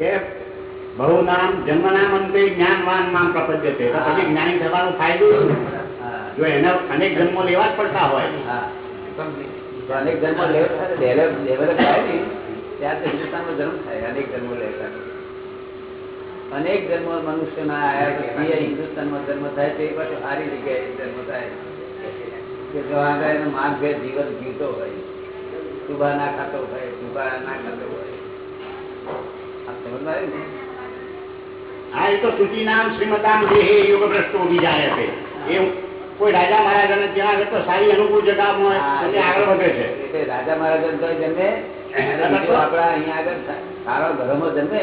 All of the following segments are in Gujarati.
કે બહુ નામ જન્મ નામ અંતે જ્ઞાનવાન નામ પ્રપદ્યતે તો પછી જ્ઞાની થવાનો ફાયદો શું? જો એના અનેક જન્મો લેવા જ પડતા હોય. અનેક જન્મો ડેવલપ થાય ને. ત્યાં હિન્દુસ્તાનમાં જન્મ થાય અનેક જન્મો લેતા અનેક જન્મો મનુષ્યના હિન્દુસ્તાનમાં જન્મ થાય તે પાછું સારી જગ્યાએ જન્મ થાય. કે જો આગળ માનભેર જીવન જીવતો હોય સુબા ના ખાતો હોય સુબા ના ખાતો હોય હા એ તો સૂચિ નામ શ્રીમતામ દેહે યોગ ભ્રષ્ટો બીજાય છે. એ કોઈ રાજા મહારાજાને ત્યાં તો સારી અનુકૂળ જગામાં આગળ વધે છે. રાજા મહારાજા જન્મે અને અહીંયા આગળ સારા ઘરોમાં જન્મે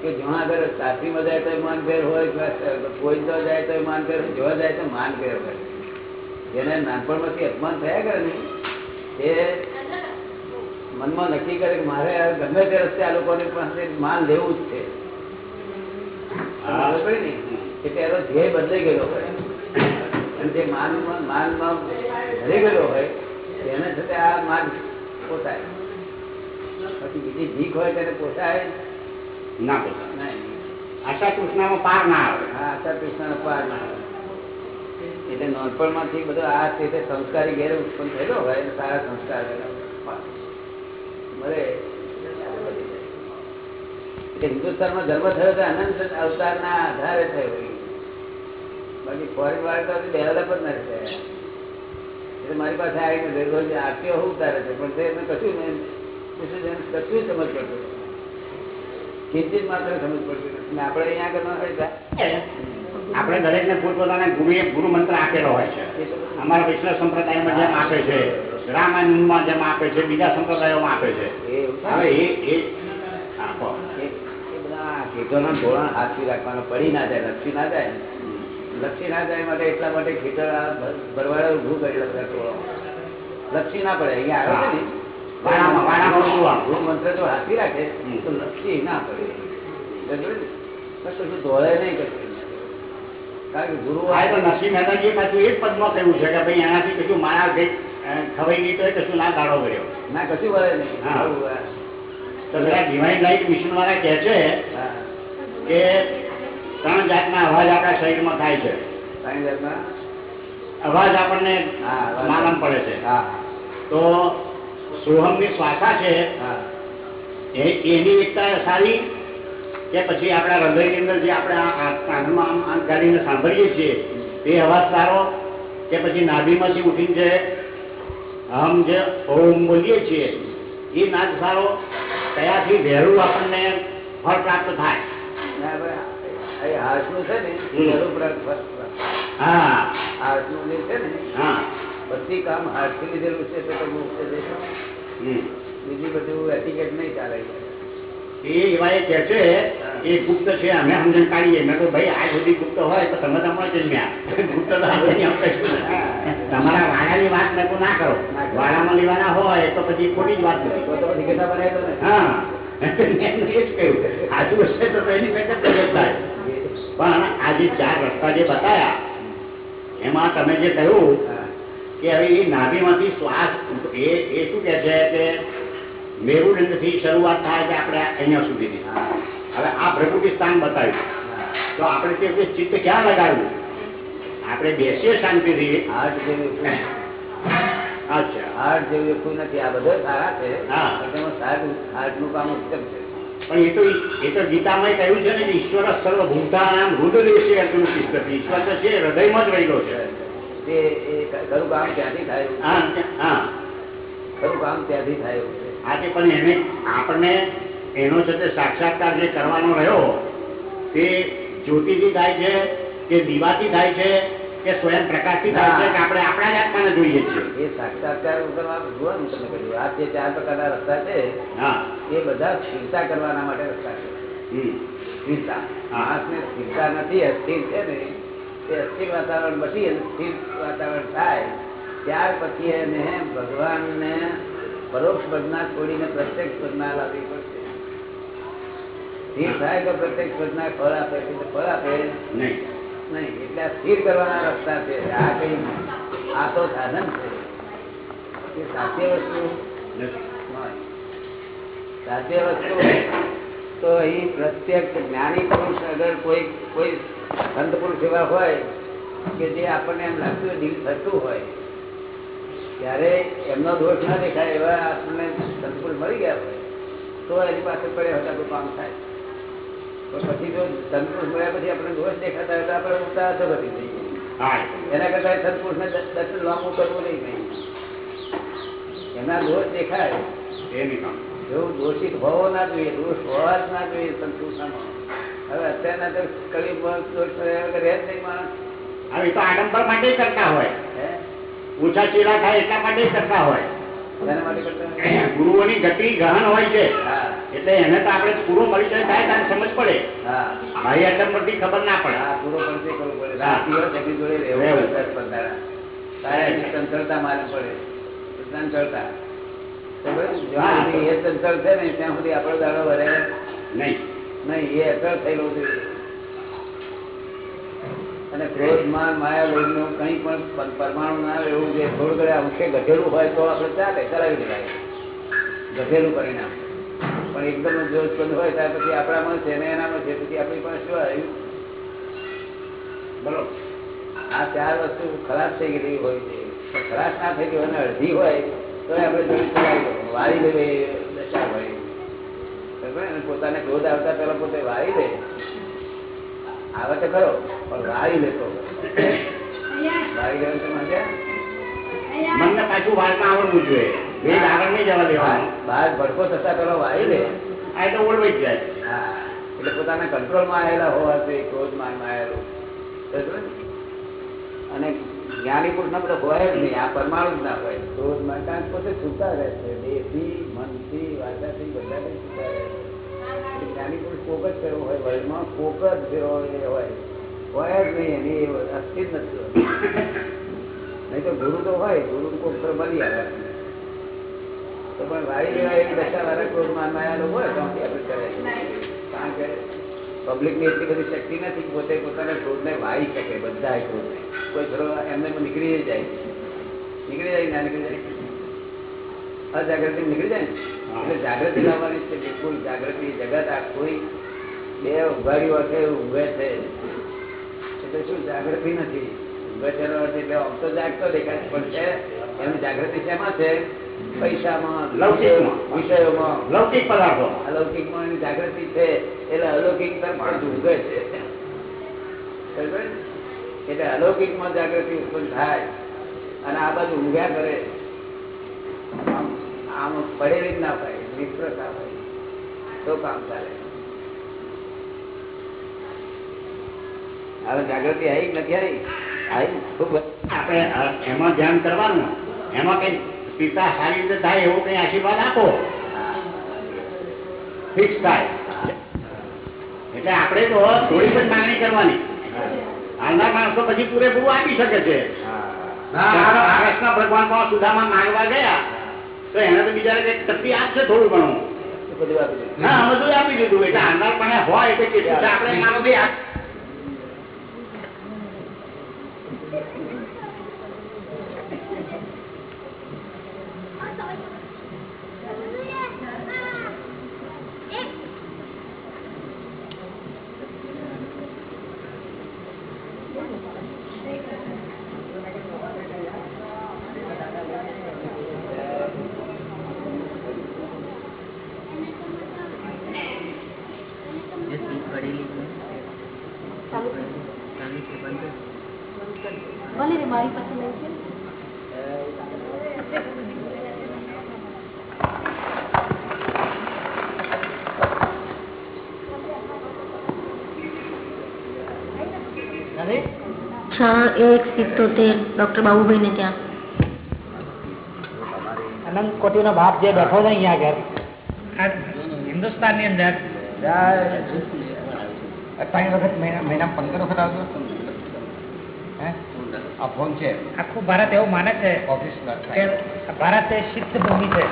કે જ્યાં આગળ સાસરીમાં જાય તો માનફેર હોય કોઈ જાય તો માનભેર હોય જોવા જાય તો માનફેર હોય. જેને નાનપણમાંથી અપમાન થયા કરે ને એ મનમાં નક્કી કરે કે મારે આ ગમે તે રસ્તે આ લોકોને પાસે માન લેવું જ છે? એટલે એનો ધ્યેય બદલાઈ ગયેલો હોય. અને જે માનમાં માનમાં ભરી ગયેલો હોય તેને છતાં આ માન પોસાય. પછી બીજી ભીખ હોય તેને પોસાય ના પોસાય. નહીં. આશા કૃષ્ણમાં પાર ના આવે. હા આશા કૃષ્ણ પાર ના આવે. એટલે નાનપણમાંથી બધો આ રીતે સંસ્કારી ઘેર ઉત્પન્ન થયેલો હોય સારા સંસ્કાર એના એટલે હિન્દુસ્તાનમાં જન્મ થયો તો અનંત અવતારના આધારે થયો બાકી ફોરેન વાળા તો ડેવલપ જ નથી થયા. એટલે મારી પાસે આવીને રોજ આપ્યો હું તારે છે પણ તે કશું નહીં કશું સમજ પડતું ચિંતિત કિંચિત માત્ર સમજ પડતું નથી. આપણે અહીંયા આગળ ન હોય આપણે દરેકને પોતપોતાના ગુરુએ ગુરુ મંત્ર આપેલો હોય છે. અમારા વૈષ્ણવ સંપ્રદાયમાં જેમ આપે છે રામાયણમાં જેમ આપે છે બીજા સંપ્રદાયોમાં આપે છે. હવે એ ધોરણ રાખવાનો પડી ના જાય લક્ષી ના જાય. લક્ષી ના જાય માટે એટલા માટે ખેતર ભરવાડે ઊભું કરી બધા ટોળો ના પડે અહીંયા આવે છે ને? મંત્ર જો હાથી રાખે તો લક્ષી ના પડે. કશું નહીં કારણ કે ગુરુ નરસિંહ પાછું એ જ પદમાં કહ્યું છે કે ભાઈ એનાથી કશું મારા ખવાઈ ગઈ તો કશું ના ગાળો કર્યો. ના કશું વળે નહીં. હા. તો પેલા ડિવાઇન લાઈટ મિશન વાળા કહે છે. કે ત્રણ જાતના અવાજ આપણા શરીરમાં થાય છે. ત્રણ જાતના? અવાજ આપણને. માલમ પડે છે. હા. તો સોહમની શ્વાસા છે. એ- એની એકતા સારી કે પછી આપણા હૃદયની અંદર જે આપણે કાનમાં આમ ગાડીને સાંભળીએ છીએ તે અવાજ સારો કે પછી નાભીમાંથી ઉઠીને જે હમ જે ઓમ બોલીએ છીએ એ નાદ સારો કયાથી વહેલું આપણને ફળ પ્રાપ્ત થાય? ના, હવે આ હાર્ટનું છે ને હા. હાર્ટનું જે છે ને હા. બધી કામ હાર્ટથી લીધેલું છે તો તમે. બીજી બધું એટિકેટ નહીં ચાલે. એ એવા એ કહે છે એ ગુપ્ત છે અમે સમજણ કાઢીએ. મેં તો ભાઈ આ બધી ગુપ્ત હોય તો તમે તમારે જન્મ્યા ગુપ્ત તો આ બધી આમ કશું નથી. તમારા વાડાની વાત મેં તો ના કરો. વાડામાં લેવાના હોય તો પછી ખોટી જ વાત નથી તો પછી કેટલા બનાવી દો હા. એમ એ જ કહ્યું. સાચું હશે તો એની પેટે પણ આજે ચાર રસ્તા જે બતાયા એમાં તમે જે કહ્યું કે હવે એ નાભીમાંથી શ્વાસ એ એ શું કે છે કે મેરુદંડથી શરૂઆત થાય છે આપણે અહીંયા સુધીની હવે આ પ્રકૃતિ સ્થાન બતાવ્યું. તો આપણે તે ચિત્ત ક્યાં લગાડવું આપણે બેસીએ શાંતિથી. હાર્ટ જેવું અચ્છા. હાર્ટ જેવું કોઈ નથી. આ બધા સારા છે. હા. પણ કામ ઉત્તમ છે. એ તો એ તો ગીતામાં કહ્યું છે ને કે ઈશ્વર સર્વ ભૂતાનામ હૃદય અર્જુન તિષ્ઠતિ ઈશ્વર તો છે હૃદયમાં જ રહેલો છે. તે ખરું કામ ત્યાંથી થાય હા હા. ખરું કામ ત્યાંથી થાય છે. આજે પણ એને આપણને એનો છે તે સાક્ષાત્કાર જે કરવાનો રહ્યો તે જ્યોતિથી થાય છે કે દીવાથી થાય છે કે સ્વયં પ્રકાશથી થાય છે કે આપણે આપણા જ આત્માને જોઈએ છીએ. એ સાક્ષાત્કાર કરવા જોવાનું તમે કહ્યું આ જે ચાર પ્રકારના રસ્તા છે હા. એ બધા સ્થિરતા કરવાના માટે રસ્તા છે. સ્થિરતા. માણસને સ્થિરતા નથી અસ્થિર છે ને તે અસ્થિર વાતાવરણ બધી અને સ્થિર વાતાવરણ થાય ત્યાર પછી એને ભગવાનને પરોક્ષ પ્રજ્ઞા છોડીને પ્રત્યક્ષ પ્રજ્ઞા લાવવી પડશે. સ્થિર થાય તો પ્રત્યક્ષ પ્રજ્ઞા ફળ આપે છે ફળ આપે નહીં. એટલે આ સ્થિર કરવાના રસ્તા છે. આ કઈ આ તો સાધન છે. એ સાચી વસ્તુ. સાચી વસ્તુ તો અહીં પ્રત્યક્ષ જ્ઞાની પુરુષ અગર કોઈ કોઈ સંત પુરુષ એવા હોય કે જે આપણને એમ લાગતું દિલ થતું હોય ત્યારે એમનો દોષ ના દેખાય એવા આપણને સંકુલ મળી ગયા હોય તો એની પાસે પડે હતા તો કામ થાય. પણ પછી જો સંતોષ મળ્યા પછી આપણે દોષ દેખાતા હતા આપણે ઉતાર અધોગતિ થઈ જઈએ. એના કરતા સંતોષ ને દર્શન લાંબુ કરવું નહીં કઈ એમના દોષ દેખાય. એની કામ. એવું દોષિત હોવો ના જોઈએ દોષ હોવા જ ના જોઈએ સંતોષામાં હવે અત્યારના તો કળિયુગમાં દોષ રહ્યા વગર રહે જ નહીં માણસ. હવે તો આડંબર માટે કરતા હોય. ઊંચા ચીલા થાય એટલા માટે કરતા હોય. ગુરુઓની ગતિ ગહન હોય છે. એટલે એને તો આપણે પૂરો પરિચય થાય ત્યારે સમજ પડે. હા. આટમ પરથી ખબર ના પડે. પૂરો પરિચય કરવો પડે. જોડે રહેવું ચંચળતા મારી પડે. ચંચળતા. એ ચંચળ છે ને ત્યાં સુધી આપણો દાડો વરે નહીં. નહીં એ અસર થયેલો જોઈએ અને ક્રોધ માન માયા લોભનું કઈ પણ પરમાણુ ના આવે એવું જે થોડું ઘણા અંશે ગધેલું હોય તો આપણે ચાલે ચલાવી દેવાય ગધેલું પરિણામ પણ એકદમ જો ઉત્પન્ન હોય ત્યાર પછી આપણામાં છે ને એનામાં છે, પછી આપણી પણ શું આવ્યું બોલો. આ ચાર વસ્તુ ખરાબ થઈ ગયેલી હોય છે. ખરાબ ના થઈ ગઈ અડધી હોય તો આપણે જોઈ ચલાવી વારી લેવી દશા હોય ને? પોતાને ક્રોધ આવતા પેલા પોતે વાળી દે. આવે તો ખરો પણ વાળી લેતો વાળી લેવાનું તો મજા મનને પાછું વાળમાં આવડવું જોઈએ. આગળ નહીં જવા દેવાનો. બહાર ભડકો થતા પેલો વાળી લે. આ તો ઓળવાઈ જાય હા એટલે પોતાના કંટ્રોલમાં આવેલા હોવાથી ક્રોધમાનમાં આવેલું ને? અને જ્ઞાની પુરુષ બધો હોય જ નહીં આ પરમાણુ જ ના હોય. ક્રોધમાન કારણ પોતે છૂટા રહે છે. દેહથી મનથી વાચાથી બધાથી છૂટા રહે છે. એટલે જ્ઞાની કોક જ ફેરવો હોય વર્લ્ડમાં, કોક જ ફેરવો એ હોય હોય જ નહીં, એની અસ્થિ જ નથી નહીં તો ગુરુ તો હોય, ગુરુ કોક પર મળી આવે. તો પણ વાળી લેવા એવી દશા વાળા ક્રોધ માનમાં લોકો હોય, તો આપણે કરે કારણ કે પબ્લિકની એટલી બધી શક્તિ નથી પોતે પોતાના ક્રોધ ને વાળી શકે બધા ક્રોધ ને કોઈ ઘરો એમને એમ નીકળી જાય. નીકળી જાય ના નીકળી જાય? અજાગૃતિ નીકળી જાય ને? એટલે જાગૃતિ લાવવાની છે બિલકુલ જાગૃતિ જગત આખું બે ઉઘાડી છે ઊંઘે છે. એટલે શું જાગૃતિ નથી? ઊંઘે છે એટલે આમ તો જાગતો દેખાય પણ છે એની જાગૃતિ શેમાં છે? પૈસામાં વિષયોમાં. લૌકિક પદાર્થો અલૌકિકમાં એની જાગૃતિ છે એટલે અલૌકિક માણસ છે? એટલે અલૌકિકમાં જાગૃતિ ઉત્પન્ન થાય અને આ બાજુ ઊંઘ્યા કરે. આમ પડેલી જ ના હોય નિષ્ફળતા હોય તો કામ ચાલે. હવે જાગૃતિ આવી નથી આવી? આવી. ખૂબ આપણે એમાં ધ્યાન કરવાનું. એમાં કઈ પિતા સારી રીતે થાય એવો કઈ આશીર્વાદ આપો? ફિક્સ થાય. એટલે આપણે તો થોડી પણ માંગણી કરવાની. હાલના માણસો પછી પૂરેપૂરું આપી શકે છે. કૃષ્ણ ભગવાન સુધામાં માંગવા ગયા. તો એને તો બીજા કઈ શક્તિ આપશે થોડું ઘણું. હા બધું આપી દીધું એટલે હાલના પણ હોય એટલે આપણે માંગવી આપ- જે સીટ પડેલી છે ચાલુ ચાલુ છે બંધ ભલે રે મારી પાસે નહીં છે છ એક સિત્તોતેર. ડોક્ટર બાબુભાઈ ને ત્યાં. અનંત કોટીનો બાપ જે બેઠો છે અહીંયા આગળ. આ હિન્દુસ્તાનની અંદર. ત્રણ વખત મહિના પંદર વખત આવતો આ ફોન છે. આખું ભારત એવું માને છે ઓફિસ ભારત એ સિદ્ધ ભૂમિ છે.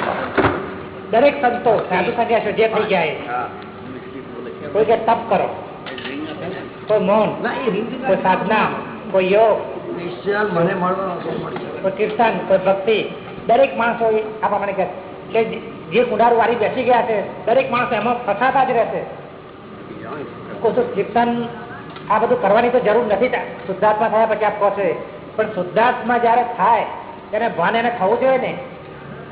દરેક સંતો સાધુ સંન્યાસો જે થઈ ગયા કોઈ કે તપ કરો. કોઈ મૌન કોઈ સાધના કોઈ યોગ. મને કોઈ કીર્તન કોઈ ભક્તિ. દરેક માણસો આ મને કહે કે જે કુંડારું વાળી બેસી ગયા છે દરેક માણસો એમાં ફસાતા જ રહેશે. કીર્તન આ બધું કરવાની તો જરૂર નથી તા- શુદ્ધાત્મા થયા પછી આપ કહો પણ શુદ્ધાત્મા જયારે થાય ત્યારે ભાન એને થવું જોઈએ ને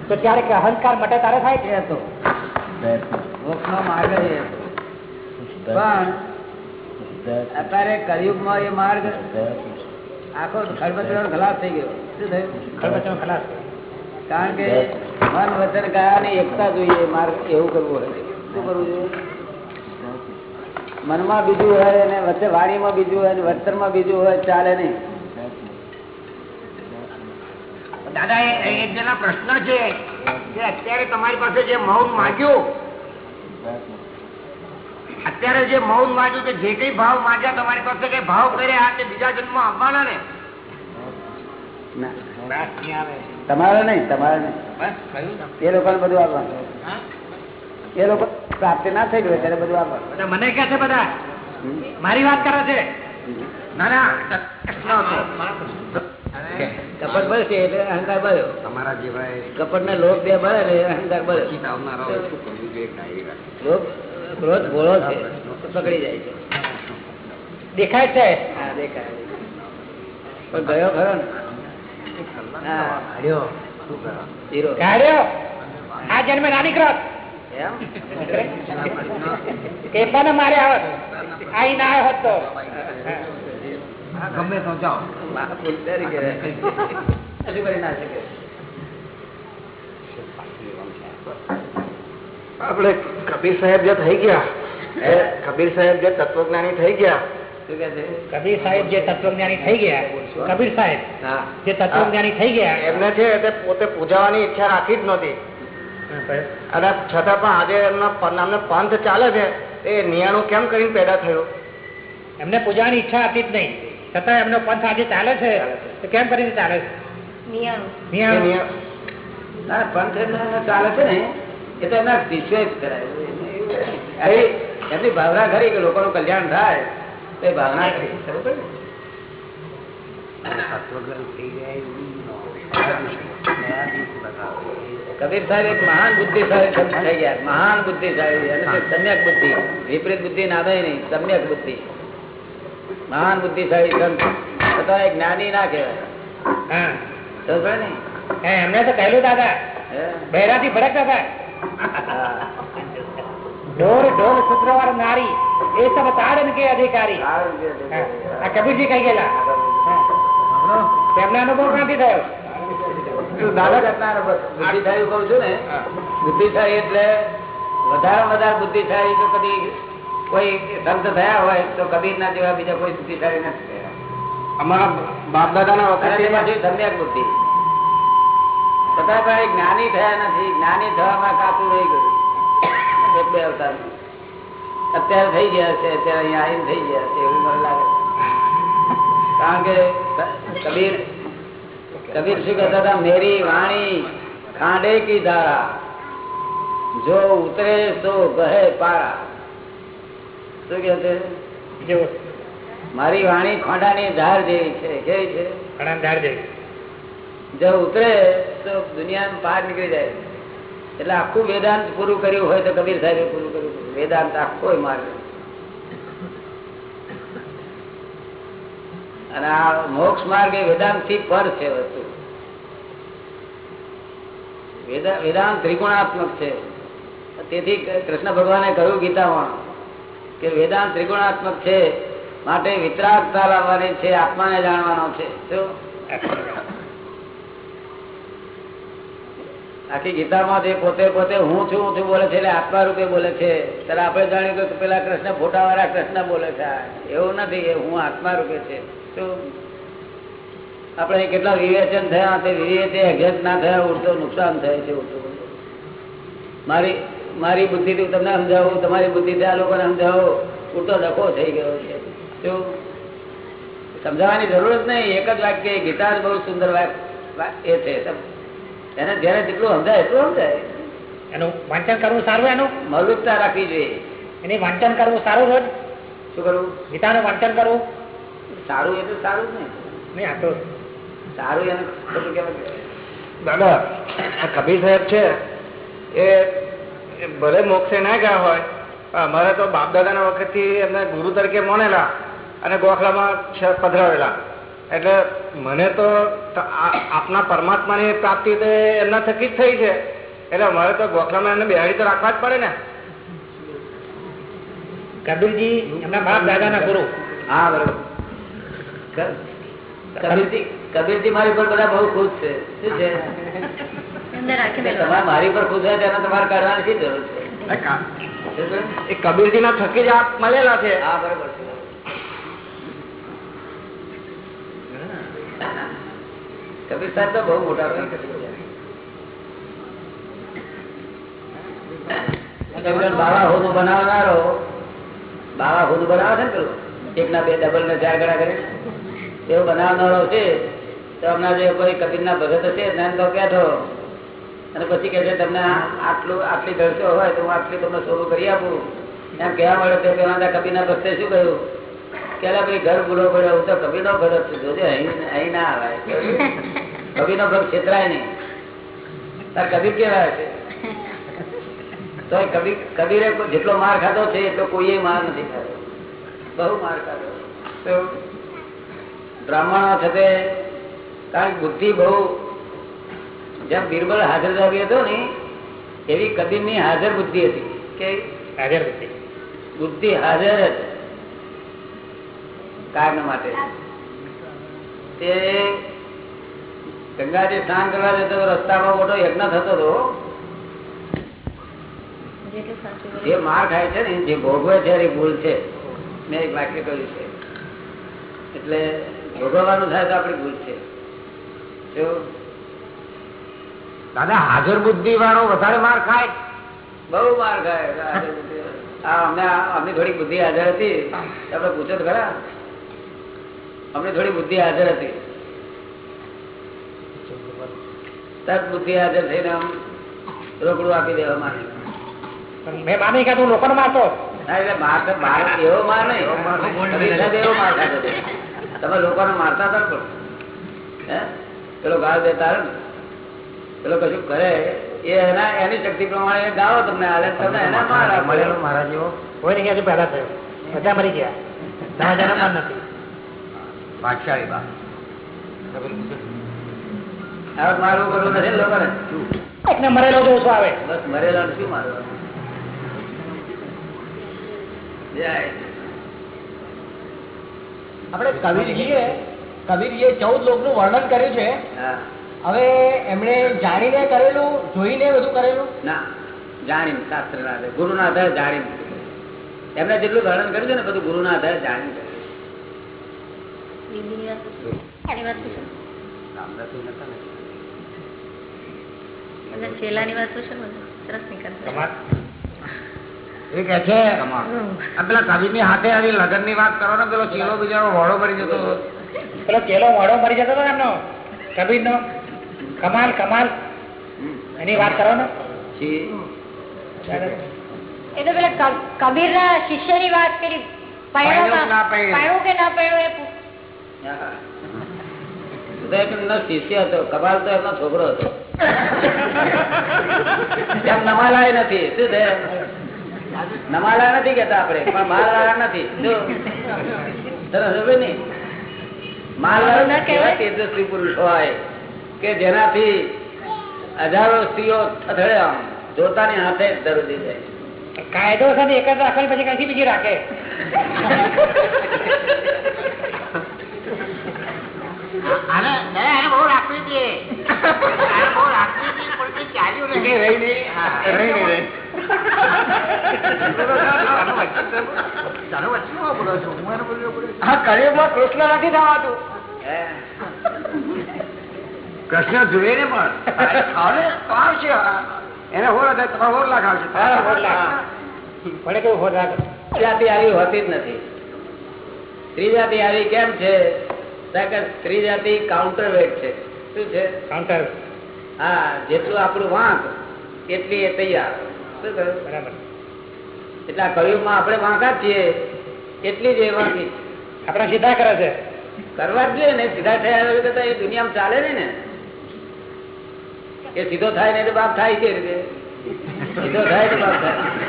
તો ત્યારે કે અહંકાર મટે તારે થાય છે. હતો પણ અત્યારે કળિયુગમાં એ માર્ગ આખો ખરબચડાનો ખલાસ થઈ ગયો. શું થયું? ખરબચડો ખલાસ. કારણ કે મન વચન કાયાની એકતા જોઈએ માર્ગ એવું કરવું હોય. શું કરવું જોઈએ? મનમાં બીજું હોય અને વચ્ચે વાણીમાં બીજું હોય અને વર્તનમાં બીજું હોય ચાલે નહીં. દાદા એ જેના પ્રશ્ન છે કે અત્યારે તમારી પાસે જે મૌન માંગ્યું અત્યારે જે મૌન માંગ્યું કે જે કઈ ભાવ માંગ્યા તમારી પાસે કઈ ભાવ કરે તે બીજા જન્મ આવવાના ને? તમારે નહીં તમારે નહીં. એ લોકો બધું આપવાનું. એ લોકો પ્રાપ્તિ ના થઈ ગયું ત્યારે બધું આપવાનું. મને કે છે બધા? મારી વાત કરે છે? ના ના. કપટ બળશે એટલે અહંકાર બળ્યો. તમારા જેવા કપટ ને લોભ બે બળે ને અહંકાર વાત. લોભ? ક્રોધ ભોળો છે પકડી જાય છે. દેખાય છે? હા દેખાય પણ ગયો ખરો ને? આ જન્મે ના નીકળો એમ? મારે આવત આઈ ના આવ્યો હતો ગમે તો જાઓ. ના શકે. આપણે કબીર સાહેબ જે થઈ ગયા એ કબીર સાહેબ જે તત્વજ્ઞાની થઈ ગયા. કબીર સાહેબ જે તત્વજ્ઞાની થઈ ગયા. કબીર સાહેબ જે તત્વજ્ઞાની થઈ ગયા. એમને છે તે પોતે પૂજાવાની ઈચ્છા રાખી જ નહોતી. અને છતાં પણ આજે એમના પ- પંથ ચાલે છે એ નિયાણું કેમ કરીને પેદા થયું? એમને પૂજાની ઈચ્છા હતી જ નહીં. છતાં એમનો પંથ આજે ચાલે છે. તો કેમ કરીને ચાલે છે? ચાલે છે ને. એ તો એમના શિષ્યોએ જ કરાય. એમની- એમની ભાવના ખરી કે લોકોનું કલ્યાણ થાય તો એ ભાવના ખરી. ખબર પડી? ને? કબીર સાહેબ એક મહાન બુદ્ધિશાળી શબ્દ થઈ ગયા. મહાન બુદ્ધિશાળી અને તે સમ્યક બુદ્ધિ. વિપરીત બુદ્ધિ નામે નહીં સમ્યક બુદ્ધિ. મહાન બુદ્ધિશાળી સંત. છતાં એ જ્ઞાની ના કહેવાય. હા. સમજ પડે ને? હે, એમને તો કહેલું દાદા. હે? બહેરાથી ભડકતા હતા ઢોર ઢોલ નારી. એ સબ તાડન કે અધિકારી. સારું છે. હા, આ કબીરજી કહી ગયેલા. હા. અનુભવ ક્યાંથી થયો? દાદા કરનાર બસ બુદ્ધિશાળી કહું છું ને. બુદ્ધિશાળી એટલે વધારે વધારે બુદ્ધિશાળી તો કદી કોઈ સંત થયા હોય તો કબીર ના જેવા બીજા કોઈ બુદ્ધિશાળી નથી થયા. અમારા બાપ દાદાના ના વખતે બુદ્ધિ. છતાં પણ જ્ઞાની થયા નથી. જ્ઞાની થવામાં કાચું રહી ગયું. એટલે અવતાર. અત્યારે થઈ ગયા છે અત્યારે અહીંયા આવીને થઈ ગયા છે એવું મને લાગે કારણ કે કબીર કબીર શું કહેતા હતા? મેરી વાણી ખાંડે કી ધારા જો ઉતરે તો ગહે પારા શું કે છે? મારી વાણી ખોંડાની ધાર જેવી છે કેવી છે? જો ઉતરે તો દુનિયા બહાર નીકળી જાય. એટલે આખું વેદાંત પૂરું કર્યું હોય તો કબીર સાહેબે પૂરું કર્યું. વેદાંત આખો માર્ગ. અને આ મોક્ષ માર્ગ એ વેદાંતથી પર છે વસ્તુ. વેદાંત ત્રિગુણાત્મક છે. તેથી કૃષ્ણ ભગવાને કહ્યું ગીતામાં કે વેદાંત ત્રિગુણાત્મક છે, માટે વિતરાગતા લાવવાની છે, આત્માને જાણવાનો છે. શું આખી ગીતામાં જે પોતે પોતે હું છું હું છું બોલે છે એટલે આત્મા રૂપે બોલે છે. ત્યારે આપણે જાણ્યું કે પેલા કૃષ્ણ ફોટા વાળા કૃષ્ણ બોલે છે. એવું નથી, એ હું આત્મા રૂપે છે. શું? આપણે કેટલા વિવેચન થયા, તે વિવેચે અજ્ઞાત ના થયા, ઉડતો નુકસાન થાય છે, ઉડતું મારી મારી બુદ્ધિથી તમને સમજાવું, તમારી બુદ્ધિથી આ લોકોને સમજાવો, ઉડતો ડખો થઈ ગયો છે. શું? સમજાવવાની જરૂર જ નહીં. એક જ વાક્ય, ગીતા બહુ સુંદર વાક- વા- એ છે. એને જયારે જેટલું સમજાય એટલું સમજાય. એનું વાંચન કરવું સારું એનું? મૌલિકતા રાખવી જોઈએ. એની વાંચન કરવું સારું રોજ? શું કરવું ગીતાનું વાંચન કરવું? સારું એ તો સારું જ નહીં નહીં આ તો સારું એનું ખોટું કેવું દાદા આ કબીર સાહેબ છે એ ભલે મોક્ષે ના ગયા હોય અમારે તો બાપ દાદાના વખતથી એમને ગુરુ તરીકે મોનેલા અને ગોખલામાં છે પધરાવેલા. એટલે મને તો ત- આ- આપના પરમાત્માની પ્રાપ્તિ તો એમના થકી જ થઈ છે. એટલે અમારે તો ગોખલામાં એમને બેહાડી તો રાખવા જ પડે ને. કબીરજી એમના બાપ દાદાના ગુરુ. હા બરોબર. કબીરજી કબીરજી મારી પર બધા બહુ ખુશ છે. શું છે? તમારે મારી પર ખુશ હોય તેને તમારે કાઢવાની શી જરૂર છે? એ ના થકી જ આપ મળેલા છે. હા બરોબર છે. કબીર તો બહુ મોટા બનાવનારો. છે તો હમણાં જે કોઈ કબીર ના ભગત હશે નાન તો બેઠો અને પછી કે છે, તમને આટલું, આટલી ગળશો હોય તો હું આટલી તમને સોનું કરી આપું. એમ કહેવા મળે તે કબીર ના ભક્તે શું કહ્યું? અલા ભાઈ ઘર બુડો પડ્યો હું તો કભી નો ઘર છું? જોજે અહીં ના આવે કભી નો ઘર છેતરાય નહીં. તાર કબીર કેવા છે? તો કભી કબીરે જેટલો માર ખાધો છે એટલો કોઈએ માર નથી ખાધો. બહુ માર ખાધો બ્રાહ્મણો થતે કારણ બુદ્ધિ બહુ જેમ બિરબલ હાજર જાવી હતો ને એવી કબીરની હાજર બુદ્ધિ હતી. કે હાજર બુદ્ધિ? બુદ્ધિ હાજર જ કાયમ માટે. તે ગંગાજી સ્નાન કરવા જતો રસ્તામાં મોટો યજ્ઞ થતો હતો. જે માર ખાય છે ને જે ભોગવે છે એ ભૂલ છે. મેં એક વાક્ય કહ્યું છે. એટલે ભોગવવાનું થાય તો આપણી ભૂલ છે. દાદા હાજર બુદ્ધિ વાળો વધારે માર ખાય? બહુ માર ખાય. અમે અમે થોડી બુદ્ધિ હાજર હતી. આપણે પૂછો ખરા? અમને થોડી બુદ્ધિ હાજર હતી. તરત બુદ્ધિ હાજર થઈને આમ રોકડું આપી દેવા માંગે મેં માની કે તું લોકોને મારતો. તમે હતા પણ. પેલો ગાળ દેતા પેલો કશું કરે એ એના એની શક્તિ પ્રમાણે ગાળો તમને હાલે તમે એના મારા મળેલો મારા જેવો કોઈ નહીં પેલા થયો. બધા મરી ગયા. તમારા નથી. ભાગશાળી બા. આવું કરવું નથી લોકોને એકને મરેલો જો આવે. બસ મરેલા શું મારવાનું આપણે કબીરજીએ કબીરજીએ ચૌદ લોકનું વર્ણન કર્યું છે. હવે એમણે જાણીને કરેલું જોઈને બધું કરેલું? ના જાણીને શાસ્ત્ર ના ગુરુ ના આધારે જાણીને. એમને જેટલું વર્ણન કર્યું છે ને બધું ગુરુ ના આધારે જાણીને કર્યું. વાત પૂછો? એની વાત પૂછો? બધા વાત પૂછો સરસ નીકળશે એ કે છે પેલા કબીરની હાથે આવી લગનની વાત કરો ને પેલો ચેલો બિચારો વાળો મરી જતો. પેલો ચેલો મોડો મરી જતો હતો એમનો એમનો કબીરનો કમાલ કમાલ. એની વાત કરો ને. છી. એ તો પેલા કબીર ના શિષ્યની વાત કરી પરણ્યું કે ના ના પરણ્યું એ શિષ્ય હતો કપાલ તો એમનો છોકરો હતો. નમાલાય નથી? શું છે? નમાલા નથી કેતા આપણે પણ માલ વાળા નથી. જો સરસ હવે નહીં? માલ ના વાળા કહેવાય. કેવા તેજસ્વી પુરુષ હોય કે જેનાથી હજારો સ્ત્રીઓ અથડે આમ જોતાની હાથે દરદી જાય. કાયદો છે ને એક જ રાખે પછી કઈથી બીજી રાખે. કૃષ્ણ નથી થવાતું. કૃષ્ણ ને પણ. આવશે. એને હોર તમારે હોર લાખ આવશે. કોને કેવું હોર લાખ. જાતિ આવી હોતી જ નથી. સ્ત્રી જાતિ આવી કેમ છે? સ્ત્રી જાતિ કાઉન્ટર વેટ છે. શું છે? કાઉન્ટર હા જેટલું આપણું વાંક એટલી એ તૈયાર. શું કહ્યું? બરાબર. એટલે આ કળિયુગમાં આપણે વાંકા છીએ. એટલી જ એ વાંકી. આપણા સીધા કરે છે. કરવા જ જોઈએ ને સીધા થયા વગર તો એ દુનિયામાં ચાલે નહીં ને. એ સીધો થાય ને તો બાપ થાય કે રીતે. સીધો થાય તો બાપ થાય.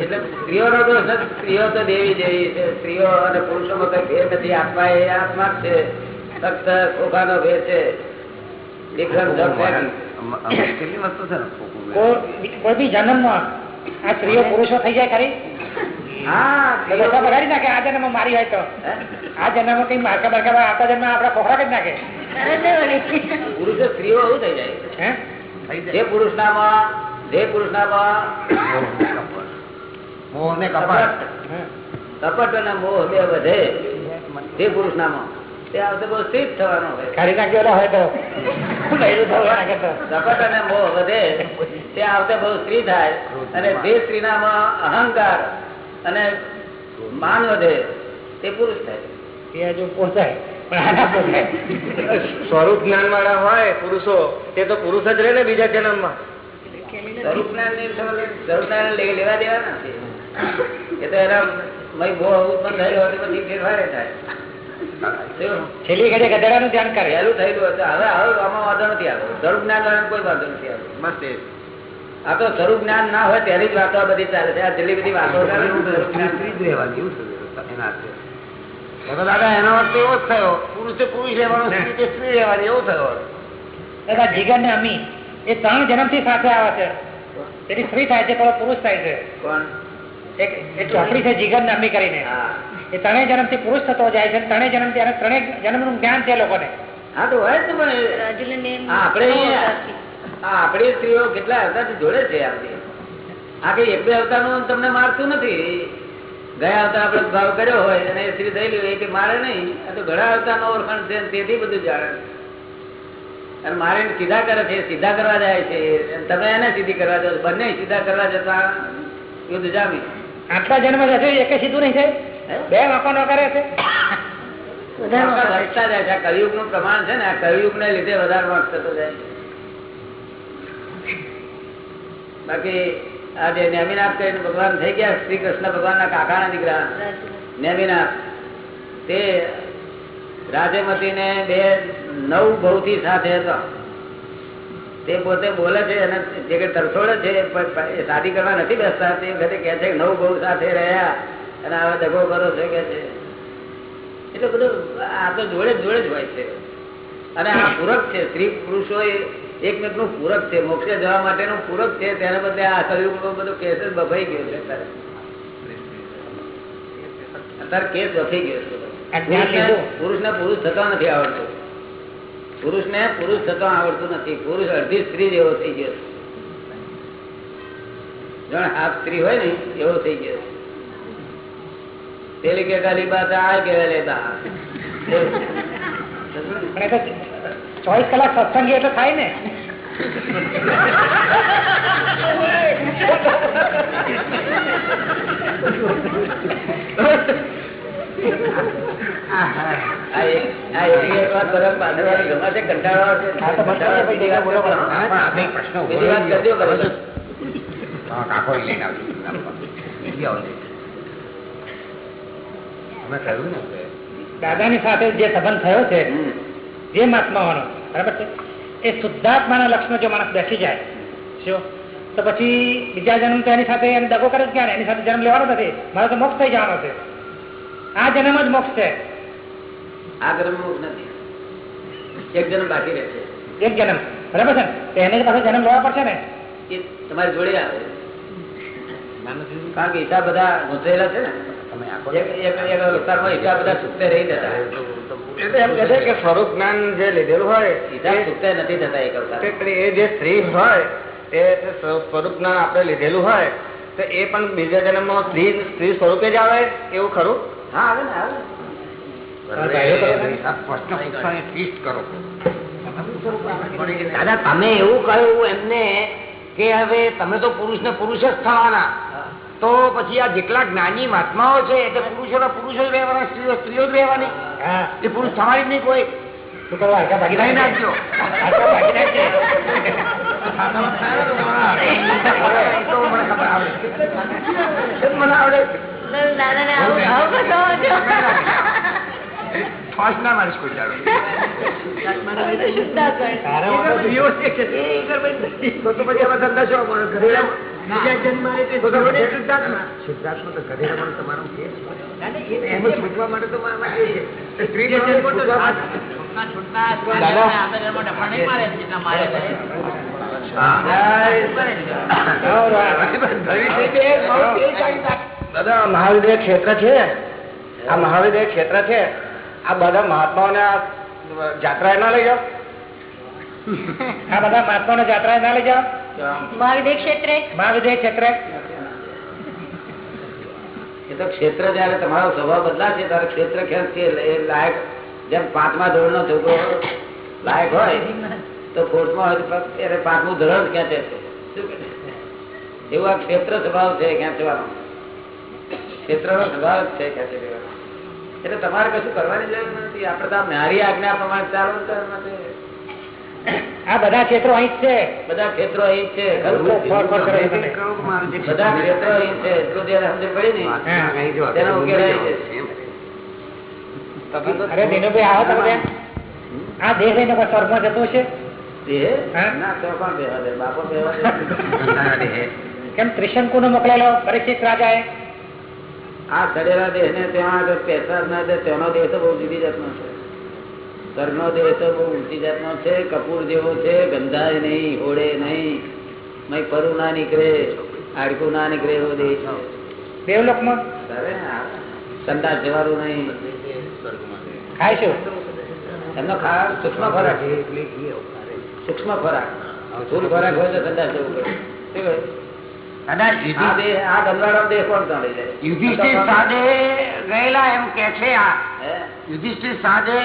એટલે સ્ત્રીઓનો દોષ નથી સ્ત્રીઓ તો દેવી દેવી છે. સ્ત્રીઓ અને પુરુષોમાં કઈ ભેદ નથી. આત્મા એ આત્મા છે. ફક્ત ખોખાનો ભેદ છે. કેટલી વસ્તુ છે કોઈ કોઈ બી જન્મમાં આ સ્ત્રીઓ પુરુષો થઈ જાય ખરી? હા બધા બગાડી નાખે. આ જન્મ મારી હોય તો. આ જન્મ કઈ મારકા બારકા આવતા જન્મ આપડા ખોખરા જ નાખે. પુરુષો સ્ત્રીઓ એવું થઈ જાય. હે? જે પુરુષ નામાં જે પુરુષ નામાં મોહ ને કપટ કપટ અને મોહ બે વધે. તે પુરુષ નામાં તે આવતે બહુ સ્થિત થવાનો હોય. ખારી હોય તો. લઈરું થવું નાખે તો કપટ અને મોહ વધે. તે આવતે બહુ સ્ત્રી થાય. અને જે સ્ત્રીનામાં અહંકાર અને માન વધે. તે પુરુષ થાય. પોસાય આના પોસાય. સ્વરૂપ જ્ઞાન વાળા હોય પુરુષો તે તો પુરુષ જ રહે ને બીજા જન્મમાં. સ્વરૂપ જ્ઞાન સ્વરૂપ જ્ઞાન લેવા દેવા નથી એ તો એના મય બહુ ઉત્પન્ન થયેલો હતો પછી ફેરફાર થાય. છેલ્લી ઘડી ગધેડાનું ધ્યાન કરે. પહેલું થયેલું હતું. હવે હવે આમાં વાંધો નથી આવ્યો સ્વરૂપ જ્ઞાન કોઈ વાંધો નથી આવ્યો બસ આ તો સ્વરૂપ જ્ઞાન ના હોય તેની જ વાતો બધી ચાલે છે. આ છેલ્લી બધી વાતો કરે ને, સ્વરૂપ સ્ત્રી જ્ઞાન. સ્ત્રી જ રહેવાની એવું થયું એના અર્થે. એ તો દાદા એનો અર્થ એવો જ થયો. પુરુષે પુરુષ રહેવાનો સ્ત્રી સ્ત્રી રહેવાની એવો થયો દાદા જીગર ને અમી. એ ત્રણ જન્મથી સાથે આવે છે. તેથી સ્ત્રી થાય છે પેલો પુરુષ થાય છે. કોણ? ચોપડી છે જીગર ને કરીને. એ ત્રણેય જન્મથી પુરુષ થતો જાય છે ત્રણેય જન્મથી અને ત્રણેય જન્મનું જ્ઞાન છે લોકોને. હા તો હોય પણ એ- હા, આપણે અહીંયા આ આપણી સ્ત્રીઓ કેટલા અવતારથી જોડે છે આપણી આ કઈ એક બે અવતારનું તમને મારતું નથી. ગયા અવતાર આપડે ભાવ કર્યો હોય અને સ્ત્રી થયેલી એ કે મારે નહીં. આ તો ઘણા અવતારનો ઓળખાણ છે તેથી બધું જાણે અને મારે સીધા કરે છે સીધા કરવા જાય છે. તમે એને સીધી કરવા જાઓ બંને સીધા કરવા જતા યુદ્ધ જામી. આટલા જન્મ હજુ એક સીધું નહીં થાય? બે મકાનો કરે છે. જાય આ કળિયુગનું પ્રમાણ છે ને આ કળિયુગને લીધે વધારે વાંક થતો જાય. બાકી આ જે નેમિનાથ કરીને ભગવાન થઈ ગયા શ્રી કૃષ્ણ ભગવાન ના દીકરા નેમિનાથ. તે રાજમતીને બે નવ બહુથી સાથે હતો. તે પોતે બોલે છે અને જે કે તરસોડે છે પણ શાદી કરવા નથી બેસતા તે વખતે કહે છે કે નવ બહુ સાથે રહ્યા અને હવે દગો કરો છે કે છે. એટલે બધું આ તો જોડે જોડે જ હોય છે. અને આ પૂરક છે સ્ત્રી પુરુષો એ એકમેકનું પૂરક છે મોક્ષે જવા માટેનું પૂરક છે તેના બદલે આ કલયુગનો બધો કેસ જ બફાઈ ગયો છે અત્યારે. અત્યારે કેસ બફાઈ ગયો છે. પુરુષ ને પુરુષને પુરુષ થતા નથી આવડતું. પુરુષને પુરુષ થતા આવડતું નથી. પુરુષ અડધી સ્ત્રી જેવો થઈ ગયો જણ હાફ સ્ત્રી હોય ને, એવો થઈ ગયો પેલી કે ગાલી બાદ આ કેવા લેતા ચોવીસ કલાક સત્સંગી એટલે થાય ને. Thank એક- કહ્યું ને સાથે જે સંબંધ થયો છે, જે મહાત્માઓનો બરાબર છે? એ શુદ્ધાત્માના લક્ષમાં જો માણસ બેસી જાય, શું? તો પછી બીજા જન્મ તો એની સાથે એને દગો કરે જ ક્યાં એની સાથે જન્મ લેવાનો નથી. મારે તો મોક્ષ થઈ જવાનો છે. આ જન્મ જ મોક્ષ છે. આ જન્મ નથી. એક જન્મ બાકી રહેશે એક જન્મ. બરાબર છે તો એને પાસે જન્મ લેવા પડશે ને? એ તમારી જોડે આવે. કારણ કે હિસાબ બધા ગોંધાયેલા છે ને? તમે આખો એક એક એક અવતારમાં હિસાબ બધા છૂટતે રહી જતા. એટલે એમ કહે છે કે સ્વરૂપ જ્ઞાન જે લીધેલું હોય નથી થતા એ જે સ્ત્રી હોય એ તે સ્વ- સ્વરૂપ જ્ઞાન આપણે લીધેલું હોય તો એ પણ બીજા જન્મ સ્ત્રી સ્ત્રી સ્વરૂપે જ આવે એવું ખરું? હા આવે ને આવે પ્રશ્ન પૂછવાની twist કરો દાદા તમે એવું કહ્યું એમને કે હવે તમે તો પુરુષ ને પુરુષ જ થવાના. તો પછી આ જેટલા જ્ઞાની મહાત્માઓ છે એટલે પુરુષો પુરુષો જ રહેવાના સ્ત્રીઓ સ્ત્રીઓ જ રહેવાની. એ પુરુષ થવાની જ નહીં કોઈ. શું કરવા હરકા ભાગી નાખજો. હરકા ભાગી નાખજે. મને ખબર આવડે મને આવડે દાદાને આવું આવું બતાવો છો. ફાસ્ટ ના મારીશ કોઈ દાદા આ મહાવિદ્ય ક્ષેત્ર છે? આ મહાવિદ્ય ક્ષેત્ર છે? આ બધા મહાત્માઓને આ જાત્રાએ ના લઈ જાઓ? આ બધા મહાત્માઓને જાત્રા ના લઈ જાઓ? મહાવિદ્ય ક્ષેત્રે? મહાવિદ્ય ક્ષેત્રે? એ તો ક્ષેત્ર જયારે તમારો સ્વભાવ બદલાશે ત્યારે ક્ષેત્ર ખેંચશે છે? એ લાયક જેમ પાંચમા ધોરણ નો છોકરો લાયક હોય તો ફોર્થમાં હોય તો પાંચમું ધોરણ ક્યાં ખેંચે છે? એવું આ ક્ષેત્ર સ્વભાવ છે ખેંચવાનો ક્ષેત્ર નો સ્વભાવ છે ખેંચી એટલે તમારે કશું કરવાની જરૂર નથી. આપડે તો આ મારી આજ્ઞા પ્રમાણે ચાલો આ બધા ક્ષેત્રો અહીં છે. બધા ક્ષેત્રો અહીં છે. બધા ક્ષેત્રો અહીં છે એટલું જયારે સમજ પડી ને. તેનો ઉકેલ આવી અરે દિનુભાઈ આવો તમે આ દેહ લઈને કોઈ સ્વર્ગમાં જતું છે કેમ ત્રિશંકુ નો મોકલેલો પરીક્ષિત રાજાએ? આ સડેલા દેહ ને ત્યાં આગળ પેસા ના દે તેનો દેહ તો બહુ જુદી જાતનો છે. ઘરનો દેહ તો બહુ ઊંચી જાતનો છે કપૂર જેવો છે ગંધાય નહીં હોડે નહીં મય પરું ના નીકળે હાડકું ના નીકળે એવો દેહ છે. દેવલોકમાં? સંદાસ જવાનું નહીં. ખાય છે એમનો ખા સૂક્ષ્મ ખોરાક. સૂક્ષ્મ ખોરાક. સ્થૂળ ખોરાક હોય તો સંદાસ જવું પડે. શું યુધિષ્ઠિર સાધે ગયેલા એમ કે છે આ. યુધિષ્ઠિર સાધે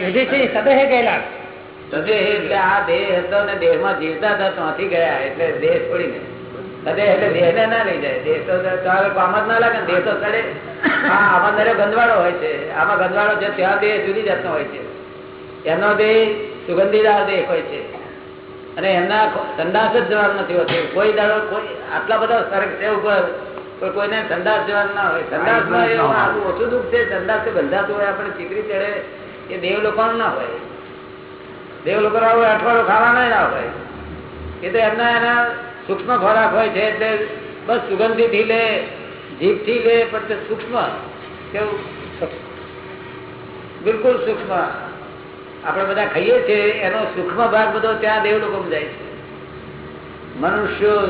યુધિષ્ઠિર સદેહ ગયેલા. એટલે આ દેહ હતો ને દેહમાં જીવતા હતા ત્યાંથી ગયા એટલે દેહ છોડીને એટલે દેહને ના લઈ જાય. દેહ તો કામ જ ના લાગે દેહ તો સડે. હા આમાં દરેક ગંદવાડો હોય છે. આમાં ગંદવાડો છે ત્યાં દેહ જુદી જાતનો હોય છે. એમનો દેહ સુગંધીદાર દેહ હોય છે. અને એમના સંદાસ જ જવાનું નથી હોતું. કોઈ દાડો કોઈ આટલા બધા સરક છે ઉપર કોઈને સંદાસ જવાનું ના હોય. સંડાસમાં એવું ઓછું દુઃખ છે. સંદાસ બંધાતું હોય આપણે ચીકરી ચડે એ દેવ લોકોનું ના હોય. દેવ લોકો અઠવાડિયું ખાવાના ના હોય. એ તો એમના એના સૂક્ષ્મ ખોરાક હોય છે એટલે બસ સુગંધીથી લે જીભથી લે પણ તે સૂક્ષ્મ કેવું બિલકુલ સૂક્ષ્મ. આપણે બધા ખાઈએ છીએ એનો સુખમાં ભાગ બધો ત્યાં દેવ લોકો જાય છે. મનુષ્યો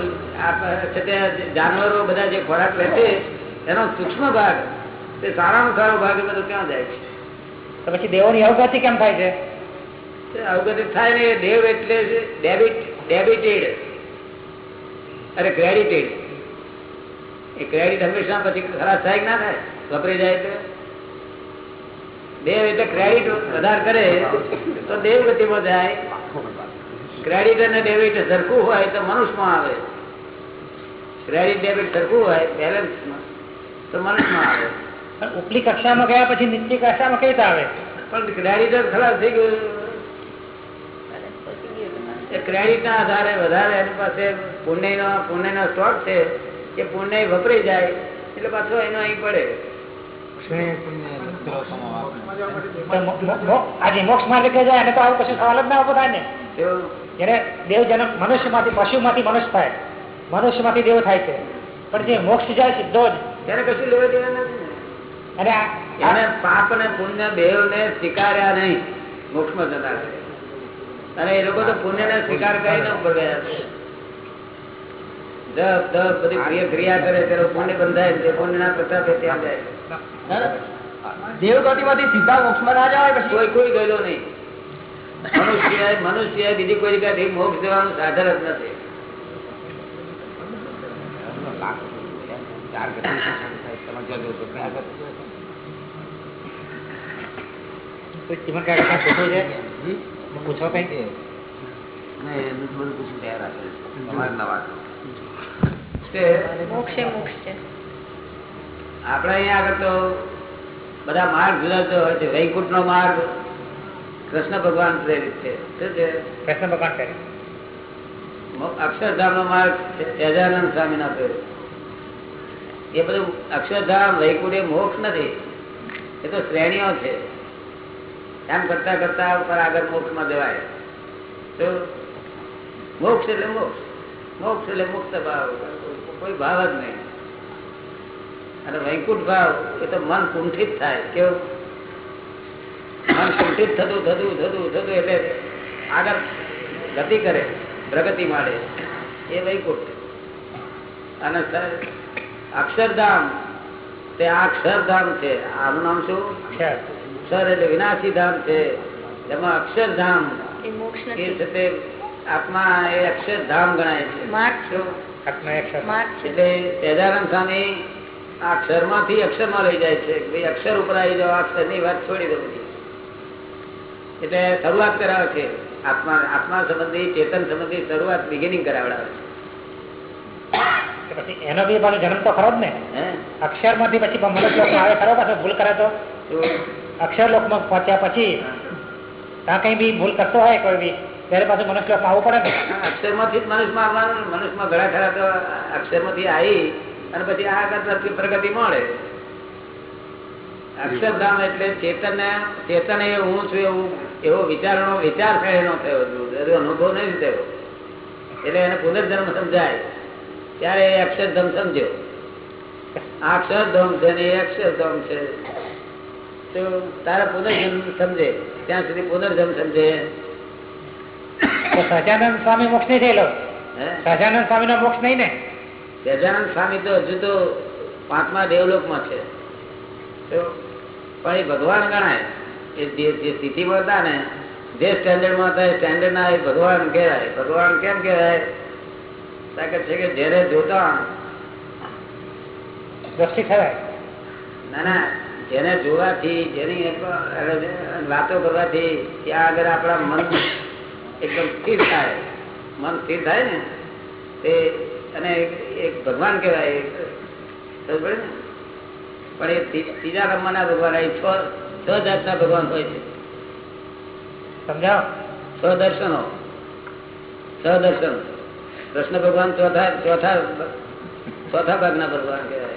છે ત્યાં જાનવરો બધા જે ખોરાક લે છે એનો સૂક્ષ્મ ભાગ તે સારામાં સારો ભાગ બધો ત્યાં જાય છે. તો પછી દેવોની અવગતિ કેમ થાય છે? અવગતિ થાય ને દેવ એટલે ડેબિટ ડેબિટેડ. અરે ક્રેડિટેડ. એ ક્રેડિટ હંમેશા પછી ખરાબ થાય કે ના થાય? વપરાઈ જાય એટલે દેવ એટલે ક્રેડિટ વધાર કરે તો દેવ ગતિમાં જાય. ક્રેડિટ અને ડેબિટ સરખું હોય તો મનુષ્યમાં આવે. ક્રેડિટ ડેબિટ સરખું હોય બેલેન્સમાં તો મનુષ્યમાં આવે. પણ ઉપલી કક્ષામાં ગયા પછી નીચલી કક્ષામાં કેવી આવે? પણ ક્રેડિટ ખરાબ થઈ ગયું. ક્રેડિટ ના આધારે વધારે એની પાસે પુણ્ય નો પુણ્ય નો સ્ટોક છે એ પુણ્ય વપરાઈ જાય એટલે પાછો એનો અહીં પડે. મો- આજે મોક્ષ માર્ગે કે જાય એને તો આવું કશું સવાલ જ ના ઊભો થાય ને મનુષ્ય થાય. મનુષ્યમાંથી દેવ થાય છે. પણ જે મોક્ષ જાય સીધો જ. એને કશું લેવા દેવા નથી અને પાપ અને પુણ્ય દેવ ને સ્વીકાર્યા નહીં મોક્ષમાં જતા અને એ લોકો તો પુણ્ય ને સ્વીકાર કરીને ઉપર ગયા છે જપ તપ બધી ક્રિયા કરે ત્યારે પુણ્ય બંધાય તે પુણ્ય ના પ્રતાપે ત્યાં જાય દેવગતિમાંથી સીધા મોક્ષમાં ના જવાય પછી? કોઈ કોઈ ગયેલો નહીં. મનુષ્ય મનુષ્ય બીજી કોઈ જગ્યાથી મોક્ષ જવાનું સાધન જ નથી. કોઈ કાકા કાંઈ પૂછવું છે? પૂછો કઈ તે મોક્ષે મોક્ષ છે. આપણે અહીંયા આગળ તો બધા માર્ગ જુદા જુદા હોય છે. વૈકુંઠ નો માર્ગ કૃષ્ણ ભગવાન પ્રેરિત છે. શું છે? કૃષ્ણ ભગવાન પ્રેરિત. અક્ષરધામ નો માર્ગ સહજાનંદ સ્વામી ના પ્રેરિત. એ બધું અક્ષરધામ વૈકુંઠ એ મોક્ષ નથી. એ તો શ્રેણીઓ છે. એમ કરતા કરતા ઉપર આગળ મોક્ષમાં જવાય. તો મોક્ષ એટલે મોક્ષ. મોક્ષ એટલે મુક્ત ભાવ. કોઈ ભાવ જ નહીં. અને વૈકુંઠ ભાવ એ તો મન કુંઠિત થાય કેવું? મન કુંઠિત થતું થતું થતું થતું એટલે આગળ ગતિ કરે પ્રગતિ માંડે એ વૈકુંઠ. અને અક્ષરધામ તે આ અક્ષરધામ છે. આનું નામ શું? સર એટલે વિનાશી ધામ છે. એમાં અક્ષરધામ. એ છે તે આત્મા એ અક્ષરધામ ગણાય છે. એટલે તેજારામ સ્વામી આ અક્ષરમાં લઈ જાય છે. ભાઈ અક્ષર ઉપર આવી જાવ અક્ષરની વાત છોડી દો બધી. એટલે શરૂઆત કરાવે છે. આત્મા આત્મા સંબંધી ચેતન સંબંધી શરૂઆત બિગિનિંગ કરાવડાવે છે. પછી એનો બી પાછો જન્મ તો ખરો જ ને? અક્ષરમાંથી પછી આવે ખરો પાછો? ભૂલ કરે તો? અક્ષર લોકમાં પહોંચ્યા પછી ત્યાં કઈ બી ભૂલ કરતો હોય કોઈ બી ત્યારે પાછું મનુષ્ય આવવું પડે ને? અક્ષરમાંથી જ મનુષ્યમાં આવવાનું ને. મનુષ્યમાં ઘણા ખરા તો અક્ષરમાંથી આવી અને પછી આગળ પ્રગતિ- પ્રગતિ મળે. અક્ષરધામ એટલે ચેતન ચેતન એ હું છું એવું એવો વિચારનો વિચાર થયેલો થયો. અનુભવ નહીં થયો. એટલે એને પુનર્જન્મ સમજાય. ત્યારે એ અક્ષરધામ સમજ્યો. આ અક્ષરધામ છે ને એ અક્ષરધામ છે. તો તારા પુનર્જન્મ સમજે. ત્યાં સુધી પુનર્જન્મ સમજે. સહજાનંદ સ્વામી મોક્ષ નહીં થયેલો? હે? સહજાનંદ સ્વામી નો મોક્ષ નહીં ને? સહજાનંદ સ્વામી તો હજુ તો પાંચમા દેવલોકમાં છે. તો પણ એ ભગવાન ગણાય. એ જે જે સ્થિતિમાં હતા ને જે સ્ટેન્ડર્ડમાં હતા એ સ્ટેન્ડર્ડના એ ભગવાન કહેવાય. ભગવાન કેમ કહેવાય? તાકાત છે કે જ્યારે જોતા દ્રષ્ટિ ખરાય. ના ના જેને જોવાથી જેની વાતો કરવાથી ત્યાં આગળ આપણા મન એકદમ સ્થિર થાય. મન સ્થિર થાય ને તે અને એક- ભગવાન કહેવાય પણ એ ત્રીજા નંબરના ભગવાન છ છ જાતના ભગવાન હોય છે. સમજાવો? છ દર્શનો. છ દર્શન. કૃષ્ણ ભગવાન ચોથા ચોથા ચોથા ભાગના ભગવાન કહેવાય.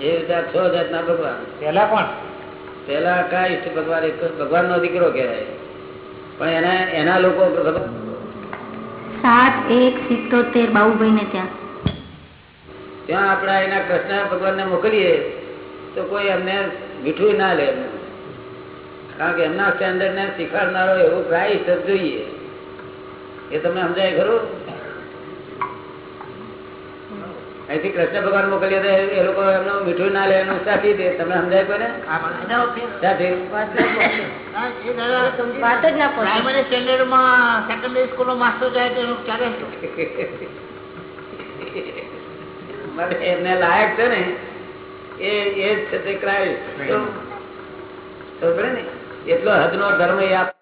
એ રીતે છ જાતના ભગવાન. પેલા પણ પેલા કઈ ભગવાન ભગવાન નો દીકરો કહેવાય. પણ એના એના લોકો ભગવાન સાત એક સિત્તોતેર બાબુભાઈ ને ત્યાં. ત્યાં આપણા એના કૃષ્ણ ભગવાન ને મોકલીએ તો કોઈ એમને મીઠું ના લે. કારણ કે એમના સ્ટેન્ડર્ડ ને શીખવાડનારો એવો પ્રાઇસ જોઈએ. એ તમને સમજાય ખરું? અહીંથી કૃષ્ણ ભગવાન મોકલીએ તો એ લોકો એમનું મીઠું ના લે એનું સાથી દે. તમને સમજાય કોઈને? સાથી વાત જ ના પ્રાઇમરી સ્ટેન્ડર્ડમાં સેકન્ડરી માસ્ટર જાય તો એનું ચાલે એમને લાયક છે ને એ એ જ છે તે ક્રાઇસ્ટ ને એટલો હદનો ધર્મ એ આપ